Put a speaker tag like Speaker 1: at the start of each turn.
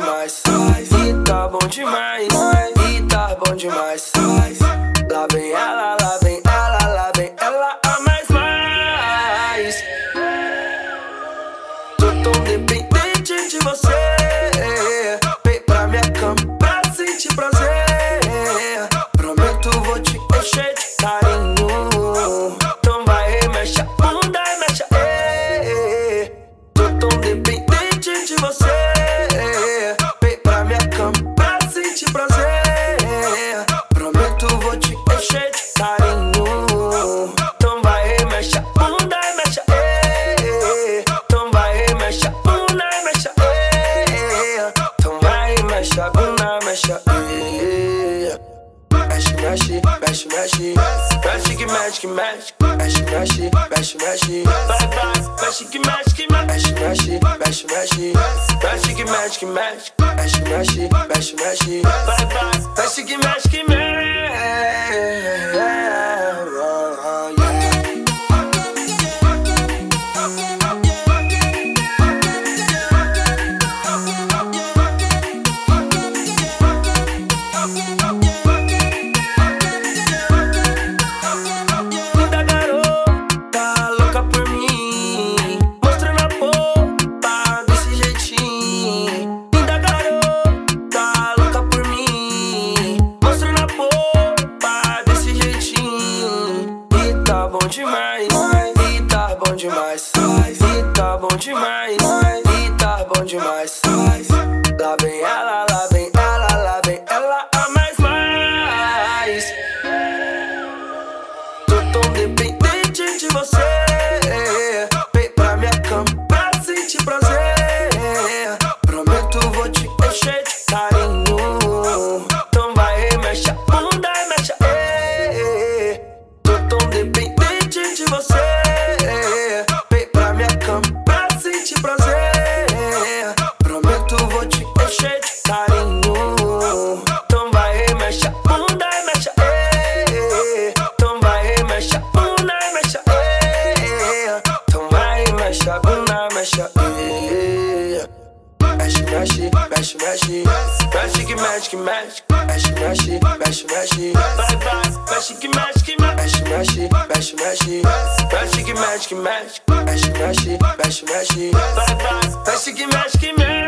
Speaker 1: demais. E tá bom demais. E tá bom demais. ela bunda, mexe aí. Mexe, mexe, mexe, mexe. Mexe que mexe, que mexe. Mexe, mexe, mexe, mexe. Vai, vai, mexe que mexe, que mexe. Mexe, mexe, mexe, mexe. Mexe que mexe, que mexe. Mexe, mexe, mexe, mexe. Vai, vai, mexe que mexe, que mexe. demais. E tá bom demais. E tá bom demais. mexe, mexe, mexe que mexe que mexe, mexe mexe, mexe mexe, vai vai, mexe que mexe que mexe, mexe mexe, mexe mexe, mexe que mexe que mexe, mexe mexe, mexe mexe, vai vai, mexe que mexe que mexe